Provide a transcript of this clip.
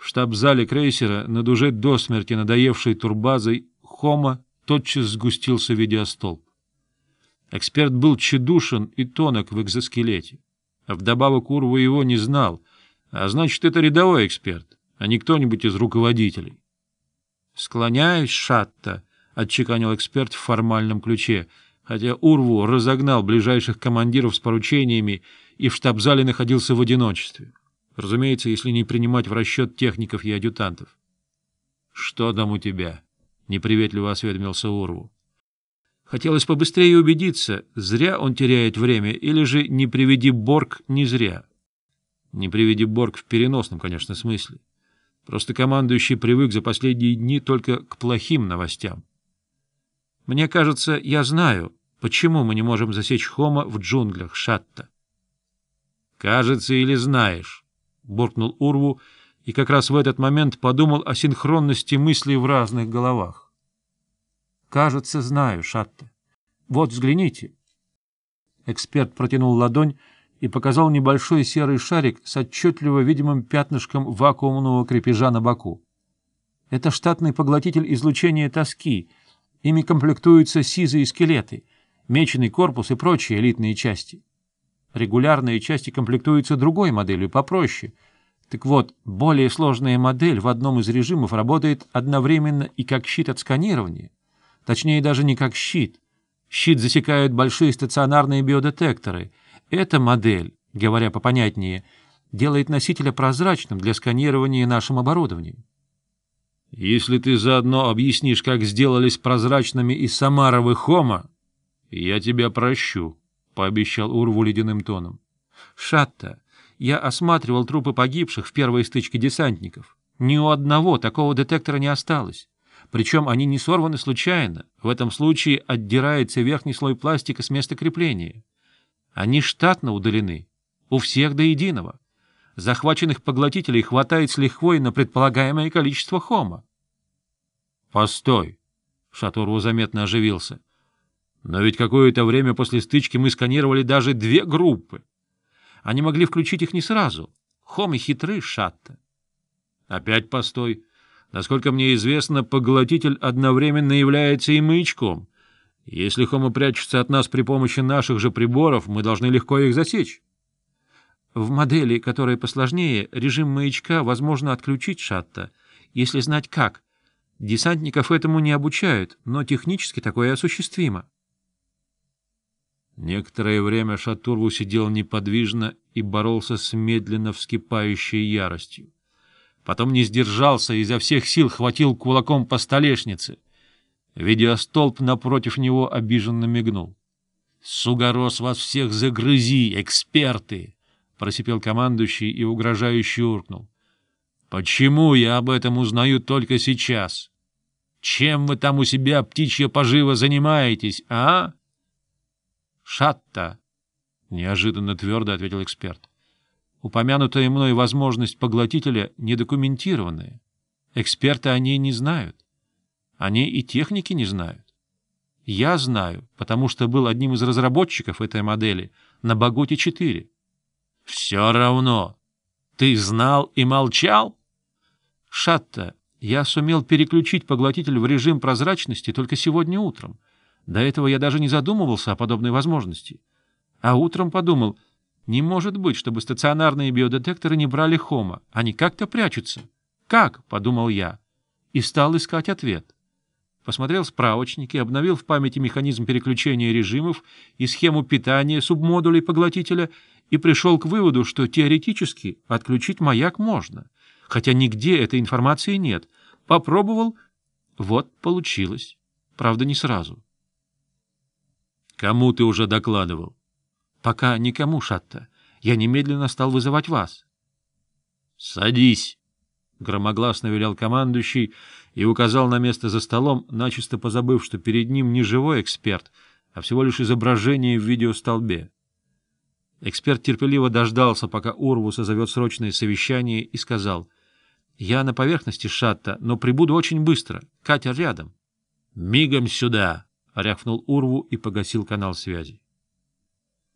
В штаб-зале крейсера над уже до смерти надоевшей турбазой Хома тотчас сгустился видеостолб. Эксперт был тщедушен и тонок в экзоскелете. А вдобавок Урва его не знал, а значит, это рядовой эксперт, а не кто-нибудь из руководителей. «Склоняюсь, Шатта», — отчеканил эксперт в формальном ключе, хотя Урву разогнал ближайших командиров с поручениями и в штаб-зале находился в одиночестве. Разумеется, если не принимать в расчет техников и адъютантов. — Что там у тебя? — неприветливо осведомился Урву. Хотелось побыстрее убедиться, зря он теряет время, или же «не приведи Борг» не зря. «Не приведи Борг» в переносном, конечно, смысле. Просто командующий привык за последние дни только к плохим новостям. «Мне кажется, я знаю, почему мы не можем засечь Хома в джунглях Шатта». «Кажется или знаешь?» буркнул Урву, и как раз в этот момент подумал о синхронности мыслей в разных головах. «Кажется, знаю, Шатта. Вот, взгляните». Эксперт протянул ладонь и показал небольшой серый шарик с отчетливо видимым пятнышком вакуумного крепежа на боку. Это штатный поглотитель излучения тоски. Ими комплектуются сизые скелеты, меченый корпус и прочие элитные части. Регулярные части комплектуются другой моделью, попроще. Так вот, более сложная модель в одном из режимов работает одновременно и как щит от сканирования. Точнее, даже не как щит. Щит засекают большие стационарные биодетекторы. Эта модель, говоря попонятнее, делает носителя прозрачным для сканирования нашим оборудованием. Если ты заодно объяснишь, как сделались прозрачными и Самаровы Хома, я тебя прощу, — пообещал Урву ледяным тоном. — Шатта, я осматривал трупы погибших в первой стычке десантников. Ни у одного такого детектора не осталось. Причем они не сорваны случайно. В этом случае отдирается верхний слой пластика с места крепления. Они штатно удалены. У всех до единого. Захваченных поглотителей хватает с лихвой на предполагаемое количество хома. — Постой! — Шатуру заметно оживился. Но ведь какое-то время после стычки мы сканировали даже две группы. Они могли включить их не сразу. Хомы хитры, Шатта. Опять постой. Насколько мне известно, поглотитель одновременно является и маячком. Если хомы прячутся от нас при помощи наших же приборов, мы должны легко их засечь. В модели, которая посложнее, режим маячка возможно отключить Шатта, если знать как. Десантников этому не обучают, но технически такое осуществимо. Некоторое время Шатурву сидел неподвижно и боролся с медленно вскипающей яростью. Потом не сдержался и изо всех сил хватил кулаком по столешнице. Видеостолб напротив него обиженно мигнул. — Сугорос вас всех загрызи, эксперты! — просипел командующий и угрожающе уркнул. — Почему я об этом узнаю только сейчас? Чем вы там у себя, птичья пожива, занимаетесь, а? «Шатта!» — неожиданно твердо ответил эксперт. «Упомянутая мной возможность поглотителя недокументированная. Эксперты о ней не знают. Они и техники не знают. Я знаю, потому что был одним из разработчиков этой модели на «Багуте-4». «Все равно. Ты знал и молчал?» «Шатта, я сумел переключить поглотитель в режим прозрачности только сегодня утром». До этого я даже не задумывался о подобной возможности. А утром подумал, не может быть, чтобы стационарные биодетекторы не брали хома, они как-то прячутся. Как? — подумал я. И стал искать ответ. Посмотрел справочники, обновил в памяти механизм переключения режимов и схему питания субмодулей поглотителя и пришел к выводу, что теоретически отключить маяк можно, хотя нигде этой информации нет. Попробовал, вот получилось, правда не сразу. Кому ты уже докладывал? Пока никому, Шатта. Я немедленно стал вызывать вас. Садись. — громогласно велел командующий и указал на место за столом, начисто позабыв, что перед ним не живой эксперт, а всего лишь изображение в видеостолбе. Эксперт терпеливо дождался, пока Урву созовет срочное совещание, и сказал, «Я на поверхности Шатта, но прибуду очень быстро. Катер рядом». «Мигом сюда!» — рявкнул Урву и погасил канал связи.